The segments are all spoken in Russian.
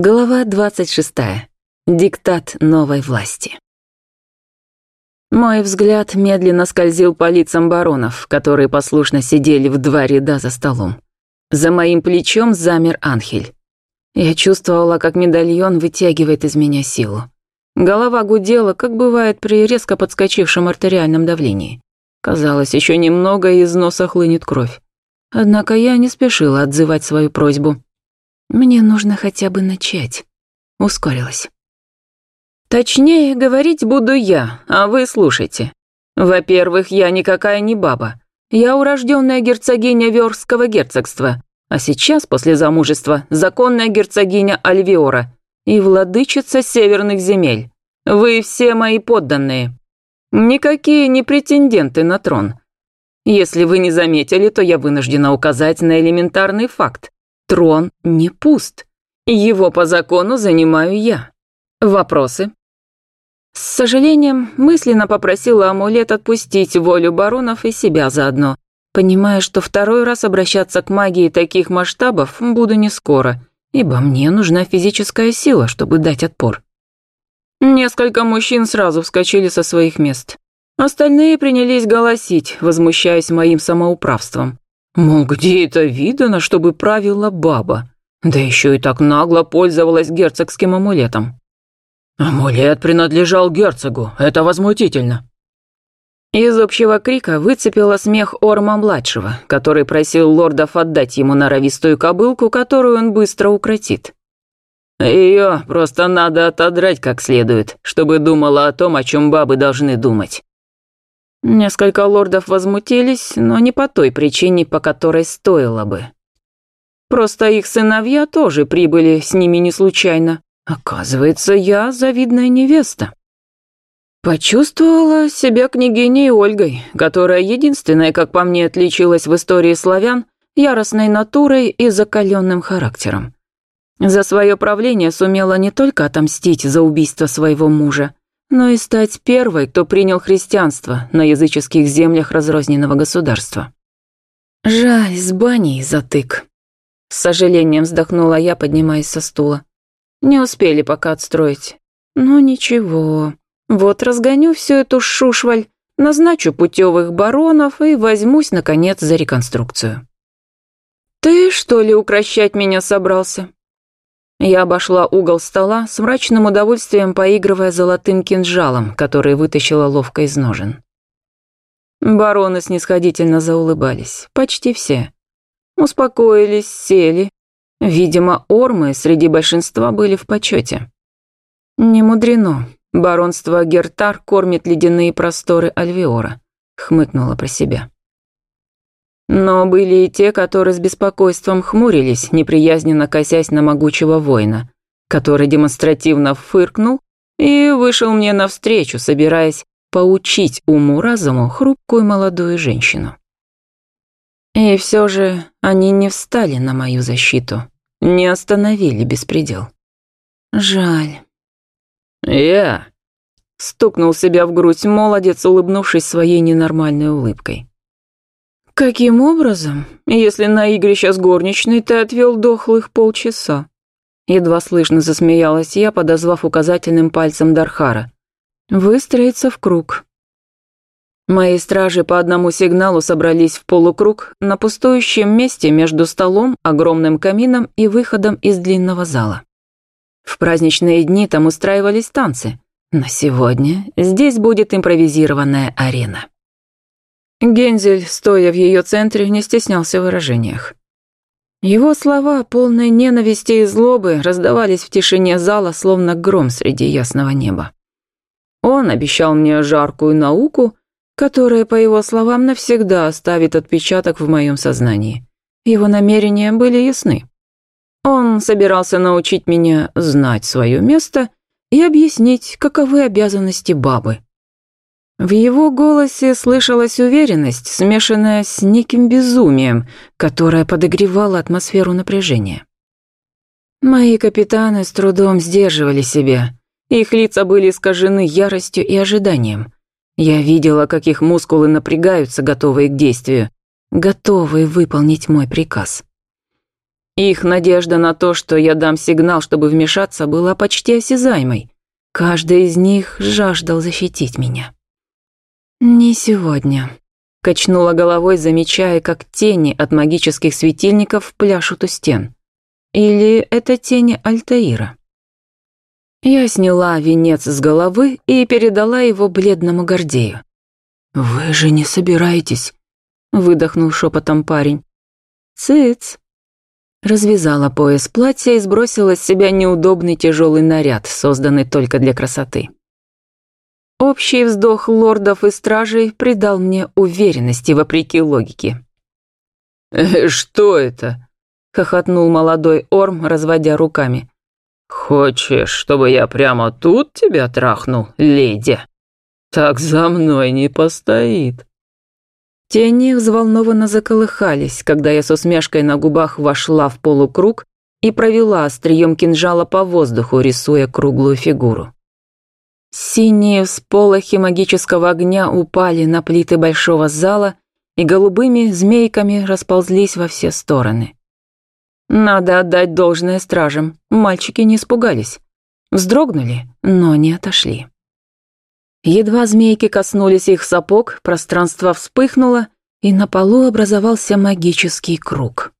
Глава 26. Диктат новой власти. Мой взгляд медленно скользил по лицам баронов, которые послушно сидели в два ряда за столом. За моим плечом замер Анхель. Я чувствовала, как медальон вытягивает из меня силу. Голова гудела, как бывает при резко подскочившем артериальном давлении. Казалось, еще немного, и из носа хлынет кровь. Однако я не спешила отзывать свою просьбу. Мне нужно хотя бы начать. Ускорилась. Точнее, говорить буду я, а вы слушайте. Во-первых, я никакая не баба. Я урожденная герцогиня Верского герцогства, а сейчас, после замужества, законная герцогиня Альвиора и владычица северных земель. Вы все мои подданные. Никакие не претенденты на трон. Если вы не заметили, то я вынуждена указать на элементарный факт. Трон не пуст. Его по закону занимаю я. Вопросы? С сожалением, мысленно попросила амулет отпустить волю баронов и себя заодно, понимая, что второй раз обращаться к магии таких масштабов буду не скоро, ибо мне нужна физическая сила, чтобы дать отпор. Несколько мужчин сразу вскочили со своих мест. Остальные принялись голосить, возмущаясь моим самоуправством. Мол, где это видано, чтобы правила баба? Да еще и так нагло пользовалась герцогским амулетом. Амулет принадлежал герцогу, это возмутительно. Из общего крика выцепила смех Орма-младшего, который просил лордов отдать ему норовистую кобылку, которую он быстро укротит. Ее просто надо отодрать как следует, чтобы думала о том, о чем бабы должны думать. Несколько лордов возмутились, но не по той причине, по которой стоило бы. Просто их сыновья тоже прибыли с ними не случайно. Оказывается, я завидная невеста. Почувствовала себя княгиней Ольгой, которая единственная, как по мне, отличилась в истории славян яростной натурой и закаленным характером. За свое правление сумела не только отомстить за убийство своего мужа, но и стать первой, кто принял христианство на языческих землях разрозненного государства. Жаль, с баней затык. С сожалением вздохнула я, поднимаясь со стула. Не успели пока отстроить. Но ничего. Вот разгоню всю эту шушваль, назначу путевых баронов и возьмусь, наконец, за реконструкцию. «Ты, что ли, укращать меня собрался?» Я обошла угол стола с мрачным удовольствием, поигрывая золотым кинжалом, который вытащила ловко из ножен. Бароны снисходительно заулыбались, почти все. Успокоились, сели. Видимо, ормы среди большинства были в почете. Не мудрено. Баронство Гертар кормит ледяные просторы Альвиора, хмыкнула про себя. Но были и те, которые с беспокойством хмурились, неприязненно косясь на могучего воина, который демонстративно фыркнул и вышел мне навстречу, собираясь поучить уму-разуму хрупкую молодую женщину. И все же они не встали на мою защиту, не остановили беспредел. Жаль. «Я...» — стукнул себя в грудь молодец, улыбнувшись своей ненормальной улыбкой. «Каким образом, если на игрище с горничной ты отвел дохлых полчаса?» Едва слышно засмеялась я, подозвав указательным пальцем Дархара. «Выстроиться в круг». Мои стражи по одному сигналу собрались в полукруг на пустующем месте между столом, огромным камином и выходом из длинного зала. В праздничные дни там устраивались танцы, но сегодня здесь будет импровизированная арена. Гензель, стоя в ее центре, не стеснялся в выражениях. Его слова, полные ненависти и злобы, раздавались в тишине зала, словно гром среди ясного неба. Он обещал мне жаркую науку, которая, по его словам, навсегда оставит отпечаток в моем сознании. Его намерения были ясны. Он собирался научить меня знать свое место и объяснить, каковы обязанности бабы. В его голосе слышалась уверенность, смешанная с неким безумием, которая подогревала атмосферу напряжения. Мои капитаны с трудом сдерживали себя. Их лица были искажены яростью и ожиданием. Я видела, как их мускулы напрягаются, готовые к действию, готовые выполнить мой приказ. Их надежда на то, что я дам сигнал, чтобы вмешаться, была почти осязаемой. Каждый из них жаждал защитить меня. «Не сегодня», — качнула головой, замечая, как тени от магических светильников пляшут у стен. Или это тени Альтаира? Я сняла венец с головы и передала его бледному Гордею. «Вы же не собираетесь?» — выдохнул шепотом парень. «Цыц!» Развязала пояс платья и сбросила с себя неудобный тяжелый наряд, созданный только для красоты. Общий вздох лордов и стражей придал мне уверенности вопреки логике. «Э, «Что это?» — хохотнул молодой Орм, разводя руками. «Хочешь, чтобы я прямо тут тебя трахнул, леди? Так за мной не постоит». Тени взволнованно заколыхались, когда я с усмешкой на губах вошла в полукруг и провела острием кинжала по воздуху, рисуя круглую фигуру. Синие всполохи магического огня упали на плиты большого зала и голубыми змейками расползлись во все стороны. Надо отдать должное стражам, мальчики не испугались. Вздрогнули, но не отошли. Едва змейки коснулись их сапог, пространство вспыхнуло, и на полу образовался магический круг.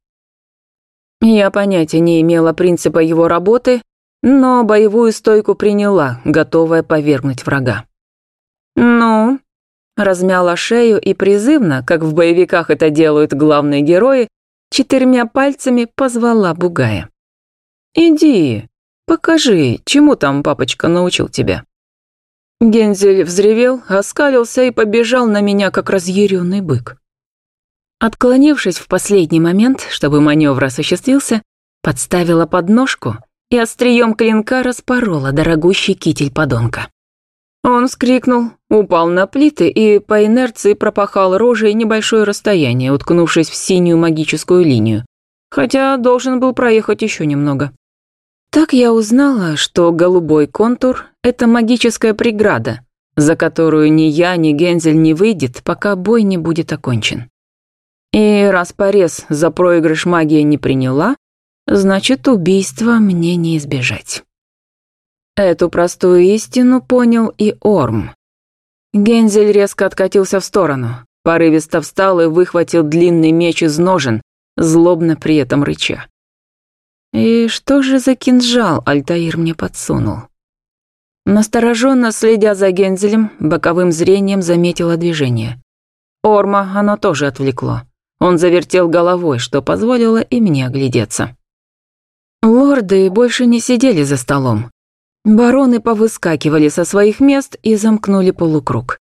Я понятия не имела принципа его работы, но боевую стойку приняла, готовая повергнуть врага. «Ну?» Размяла шею и призывно, как в боевиках это делают главные герои, четырьмя пальцами позвала Бугая. «Иди, покажи, чему там папочка научил тебя». Гензель взревел, оскалился и побежал на меня, как разъяренный бык. Отклонившись в последний момент, чтобы маневр осуществился, подставила подножку и острием клинка распорола дорогущий китель подонка. Он вскрикнул, упал на плиты и по инерции пропахал рожей небольшое расстояние, уткнувшись в синюю магическую линию, хотя должен был проехать еще немного. Так я узнала, что голубой контур — это магическая преграда, за которую ни я, ни Гензель не выйдет, пока бой не будет окончен. И раз порез за проигрыш магия не приняла, значит, убийства мне не избежать. Эту простую истину понял и Орм. Гензель резко откатился в сторону, порывисто встал и выхватил длинный меч из ножен, злобно при этом рыча. И что же за кинжал Альтаир мне подсунул? Настороженно следя за Гензелем, боковым зрением заметила движение. Орма оно тоже отвлекло. Он завертел головой, что позволило и мне оглядеться. Лорды больше не сидели за столом. Бароны повыскакивали со своих мест и замкнули полукруг.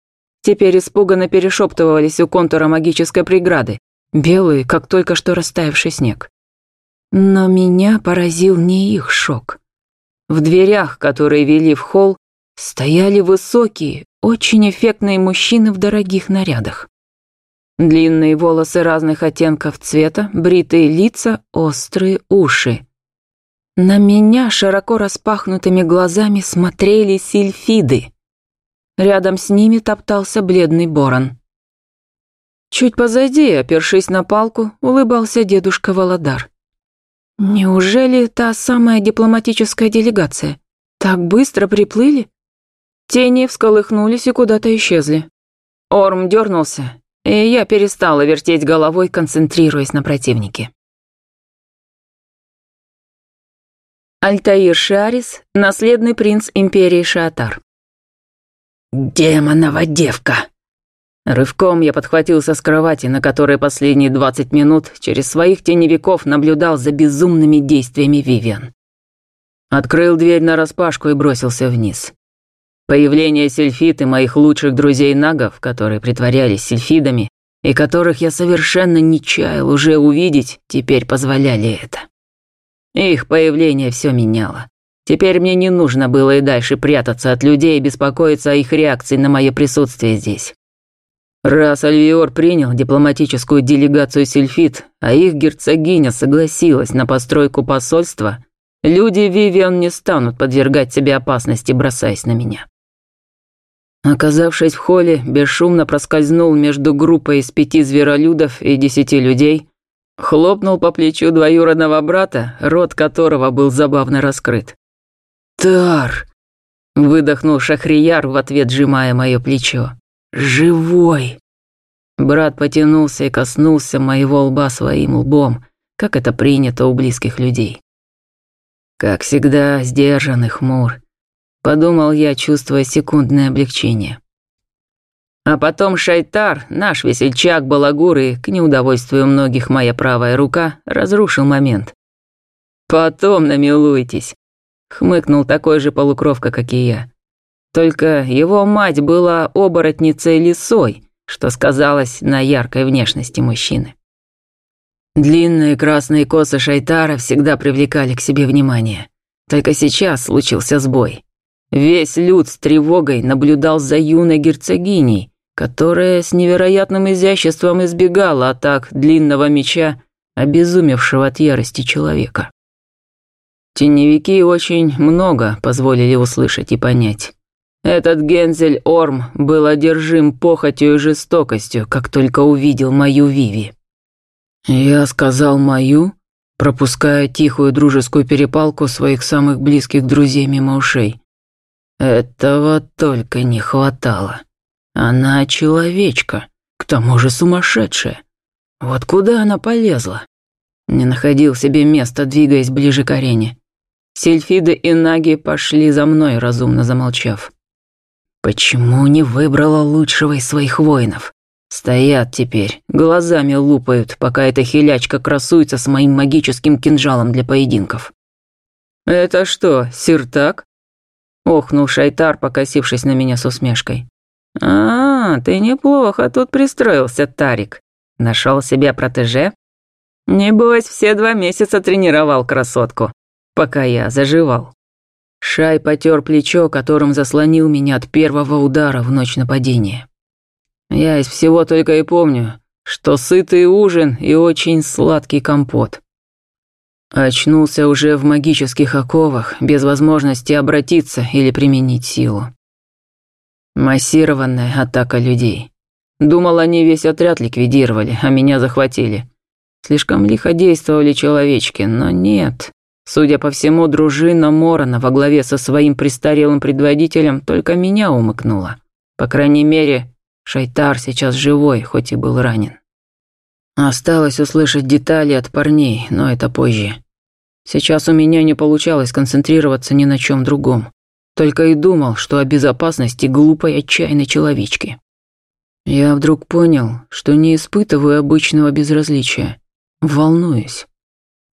Теперь испуганно перешептывались у контура магической преграды, белые, как только что растаявший снег. Но меня поразил не их шок. В дверях, которые вели в холл, стояли высокие, очень эффектные мужчины в дорогих нарядах. Длинные волосы разных оттенков цвета, бритые лица, острые уши. На меня широко распахнутыми глазами смотрели сильфиды. Рядом с ними топтался бледный борон. Чуть позади, опершись на палку, улыбался дедушка Володар. Неужели та самая дипломатическая делегация? Так быстро приплыли? Тени всколыхнулись и куда-то исчезли. Орм дернулся, и я перестала вертеть головой, концентрируясь на противнике. Альтаир Шиарис, наследный принц империи Шиатар. «Демонова девка!» Рывком я подхватился с кровати, на которой последние двадцать минут через своих теневиков наблюдал за безумными действиями Вивиан. Открыл дверь нараспашку и бросился вниз. Появление сельфит и моих лучших друзей-нагов, которые притворялись сельфидами, и которых я совершенно не чаял уже увидеть, теперь позволяли это. Их появление все меняло. Теперь мне не нужно было и дальше прятаться от людей и беспокоиться о их реакции на мое присутствие здесь. Раз Альвиор принял дипломатическую делегацию Сильфит, а их герцогиня согласилась на постройку посольства, люди Вивиан не станут подвергать себе опасности, бросаясь на меня. Оказавшись в холле, бесшумно проскользнул между группой из пяти зверолюдов и десяти людей, Хлопнул по плечу двоюродного брата, рот которого был забавно раскрыт. «Тар!» – выдохнул Шахрияр в ответ, сжимая мое плечо. «Живой!» Брат потянулся и коснулся моего лба своим лбом, как это принято у близких людей. Как всегда, сдержанный хмур, подумал я, чувствуя секундное облегчение. А потом Шайтар, наш весельчак Балагур и, к неудовольствию многих моя правая рука, разрушил момент. «Потом намилуйтесь», — хмыкнул такой же полукровка, как и я. Только его мать была оборотницей лисой, что сказалось на яркой внешности мужчины. Длинные красные косы Шайтара всегда привлекали к себе внимание. Только сейчас случился сбой. Весь люд с тревогой наблюдал за юной герцогиней, которая с невероятным изяществом избегала атак длинного меча, обезумевшего от ярости человека. Теневики очень много позволили услышать и понять. Этот Гензель Орм был одержим похотью и жестокостью, как только увидел мою Виви. Я сказал мою, пропуская тихую дружескую перепалку своих самых близких друзей мимо ушей. Этого только не хватало. Она человечка, к тому же сумасшедшая. Вот куда она полезла? Не находил себе места, двигаясь ближе к арене. Сельфиды и Наги пошли за мной, разумно замолчав. Почему не выбрала лучшего из своих воинов? Стоят теперь, глазами лупают, пока эта хилячка красуется с моим магическим кинжалом для поединков. «Это что, сиртак?» Охнул Шайтар, покосившись на меня с усмешкой. «А, ты неплохо тут пристроился, Тарик. Нашел себе протеже? Небось, все два месяца тренировал красотку, пока я заживал». Шай потер плечо, которым заслонил меня от первого удара в ночь нападения. Я из всего только и помню, что сытый ужин и очень сладкий компот. Очнулся уже в магических оковах, без возможности обратиться или применить силу. Массированная атака людей. Думал, они весь отряд ликвидировали, а меня захватили. Слишком лихо действовали человечки, но нет. Судя по всему, дружина Морона во главе со своим престарелым предводителем только меня умыкнула. По крайней мере, Шайтар сейчас живой, хоть и был ранен. Осталось услышать детали от парней, но это позже. Сейчас у меня не получалось концентрироваться ни на чем другом. Только и думал, что о безопасности глупой отчаянной человечки. Я вдруг понял, что не испытываю обычного безразличия. Волнуюсь.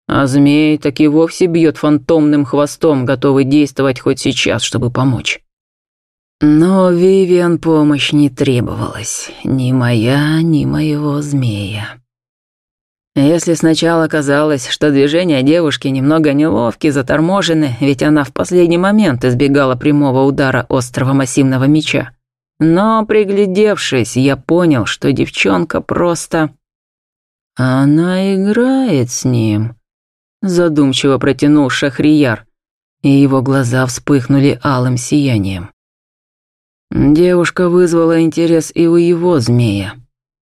А змей так и вовсе бьет фантомным хвостом, готовый действовать хоть сейчас, чтобы помочь. Но Вивиан помощь не требовалась. Ни моя, ни моего змея. Если сначала казалось, что движения девушки немного неловки, заторможены, ведь она в последний момент избегала прямого удара острого массивного меча. Но, приглядевшись, я понял, что девчонка просто... Она играет с ним. Задумчиво протянул Шахрияр, и его глаза вспыхнули алым сиянием. Девушка вызвала интерес и у его змея.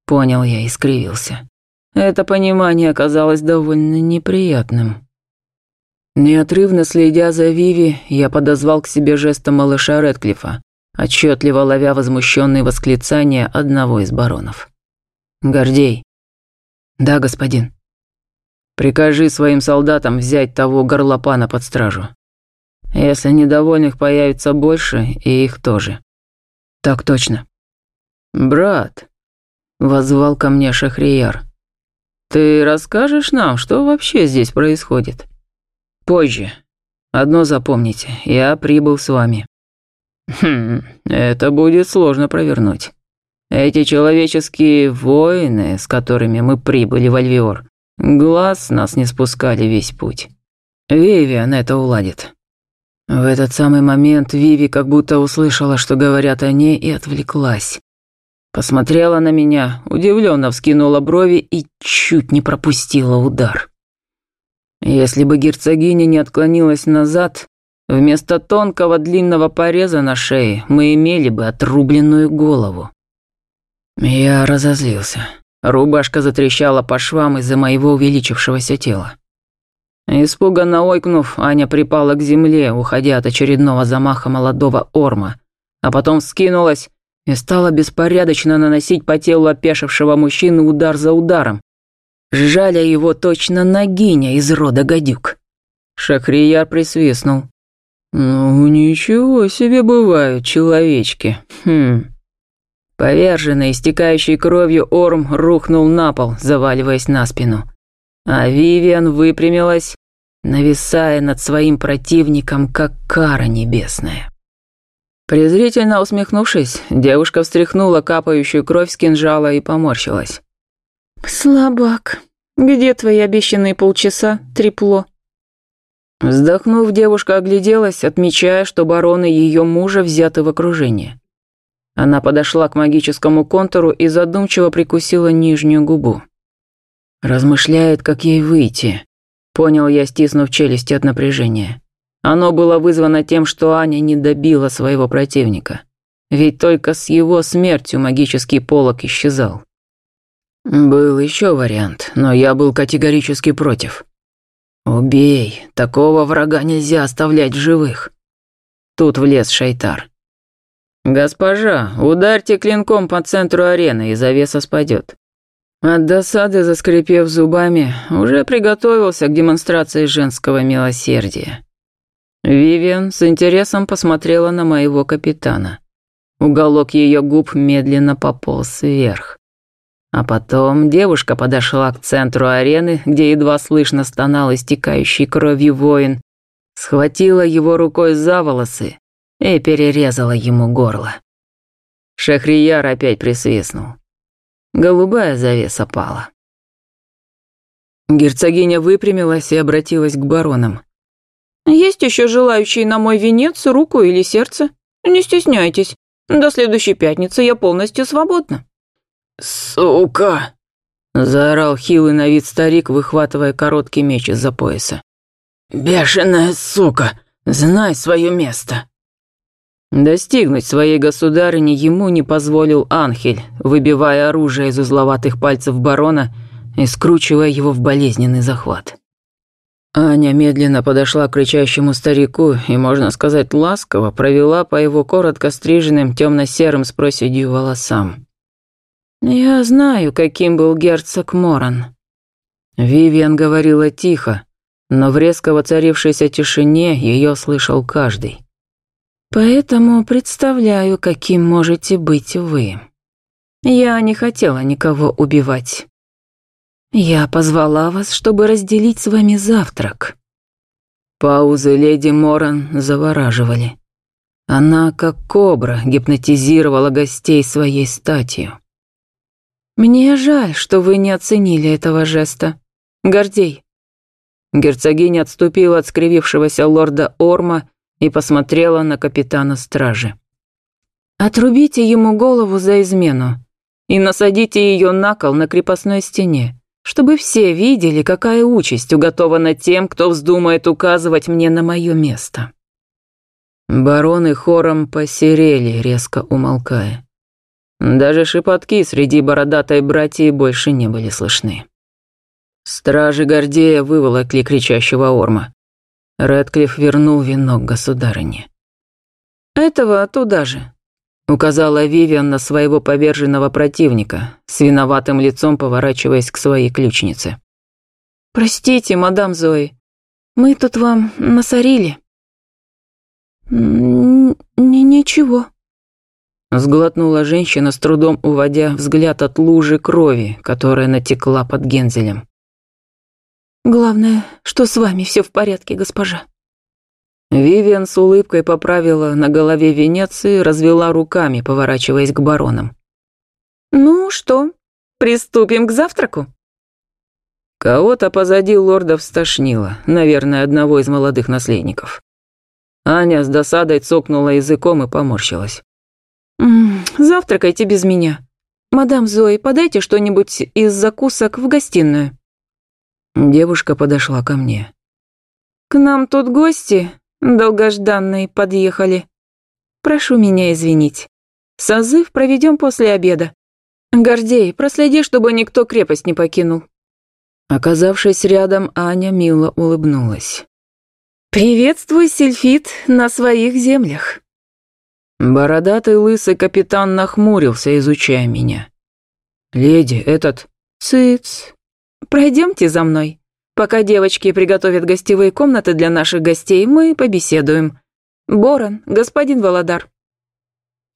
Понял я и скривился. Это понимание оказалось довольно неприятным. Неотрывно следя за Виви, я подозвал к себе жестом малыша Редклифа, отчетливо ловя возмущенные восклицания одного из баронов. «Гордей». «Да, господин». «Прикажи своим солдатам взять того горлопана под стражу. Если недовольных появится больше, и их тоже. «Так точно». «Брат», — воззвал ко мне Шахрияр, «ты расскажешь нам, что вообще здесь происходит?» «Позже. Одно запомните, я прибыл с вами». «Хм, это будет сложно провернуть. Эти человеческие воины, с которыми мы прибыли в Альвиор, глаз нас не спускали весь путь. Вивиан это уладит. В этот самый момент Виви как будто услышала, что говорят о ней, и отвлеклась. Посмотрела на меня, удивленно вскинула брови и чуть не пропустила удар. Если бы герцогиня не отклонилась назад, вместо тонкого длинного пореза на шее мы имели бы отрубленную голову. Я разозлился. Рубашка затрещала по швам из-за моего увеличившегося тела. Испуганно ойкнув, Аня припала к земле, уходя от очередного замаха молодого орма, а потом скинулась и стала беспорядочно наносить по телу опешившего мужчины удар за ударом, жаля его точно ногиня из рода гадюк. Шахрияр присвистнул. «Ну, ничего себе бывают человечки. Хм». Поверженный, истекающий кровью Орм рухнул на пол, заваливаясь на спину. А Вивиан выпрямилась, нависая над своим противником, как кара небесная. Презрительно усмехнувшись, девушка встряхнула капающую кровь с кинжала и поморщилась. «Слабак, где твои обещанные полчаса, трепло?» Вздохнув, девушка огляделась, отмечая, что бароны ее мужа взяты в окружение. Она подошла к магическому контуру и задумчиво прикусила нижнюю губу. Размышляет, как ей выйти. Понял я, стиснув челюсти от напряжения. Оно было вызвано тем, что Аня не добила своего противника. Ведь только с его смертью магический полог исчезал. Был еще вариант, но я был категорически против. «Убей, такого врага нельзя оставлять в живых». Тут влез Шайтар. «Госпожа, ударьте клинком по центру арены, и завеса спадет». От досады, заскрипев зубами, уже приготовился к демонстрации женского милосердия. Вивиан с интересом посмотрела на моего капитана. Уголок ее губ медленно пополз вверх. А потом девушка подошла к центру арены, где едва слышно стонал истекающий кровью воин, схватила его рукой за волосы и перерезала ему горло. Шахрияр опять присвистнул. Голубая завеса пала. Герцогиня выпрямилась и обратилась к баронам. «Есть еще желающие на мой венец, руку или сердце? Не стесняйтесь. До следующей пятницы я полностью свободна». «Сука!» – заорал хилый на вид старик, выхватывая короткий меч из-за пояса. «Бешеная сука! Знай свое место!» Достигнуть своей государыни ему не позволил Анхель, выбивая оружие из узловатых пальцев барона и скручивая его в болезненный захват. Аня медленно подошла к кричащему старику и, можно сказать, ласково провела по его коротко стриженным темно-серым с проседью волосам. «Я знаю, каким был герцог Моран». Вивиан говорила тихо, но в резко воцарившейся тишине ее слышал каждый. «Поэтому представляю, каким можете быть вы. Я не хотела никого убивать. Я позвала вас, чтобы разделить с вами завтрак». Паузы леди Моран завораживали. Она, как кобра, гипнотизировала гостей своей статью. «Мне жаль, что вы не оценили этого жеста. Гордей». Герцогиня отступила от скривившегося лорда Орма и посмотрела на капитана стражи. «Отрубите ему голову за измену и насадите ее на кол на крепостной стене, чтобы все видели, какая участь уготована тем, кто вздумает указывать мне на мое место». Бароны хором посерели, резко умолкая. Даже шепотки среди бородатой братьи больше не были слышны. Стражи Гордея выволокли кричащего орма. Рэдклифф вернул венок государыне. «Этого туда же», — указала Вивиан на своего поверженного противника, с виноватым лицом поворачиваясь к своей ключнице. «Простите, мадам Зои, мы тут вам насорили». «Ничего», Сглотнула женщина, с трудом уводя взгляд от лужи крови, которая натекла под гензелем. «Главное, что с вами все в порядке, госпожа». Вивиан с улыбкой поправила на голове венец и развела руками, поворачиваясь к баронам. «Ну что, приступим к завтраку?» Кого-то позади лордов стошнило, наверное, одного из молодых наследников. Аня с досадой цокнула языком и поморщилась. «Завтракайте без меня. Мадам Зои, подайте что-нибудь из закусок в гостиную». Девушка подошла ко мне. «К нам тут гости, долгожданные, подъехали. Прошу меня извинить. Созыв проведем после обеда. Гордей, проследи, чтобы никто крепость не покинул. Оказавшись рядом, Аня мило улыбнулась. «Приветствуй, Сильфит, на своих землях». Бородатый лысый капитан нахмурился, изучая меня. «Леди, этот...» «Цыц. Пройдемте за мной. Пока девочки приготовят гостевые комнаты для наших гостей, мы побеседуем. Борон, господин Володар».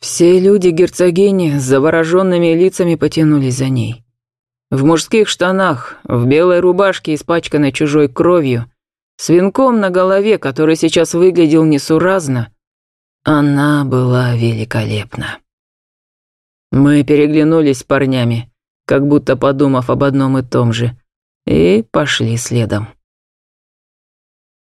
Все люди герцогини с завороженными лицами потянулись за ней. В мужских штанах, в белой рубашке, испачканной чужой кровью, с венком на голове, который сейчас выглядел несуразно, она была великолепна. Мы переглянулись с парнями, как будто подумав об одном и том же, и пошли следом.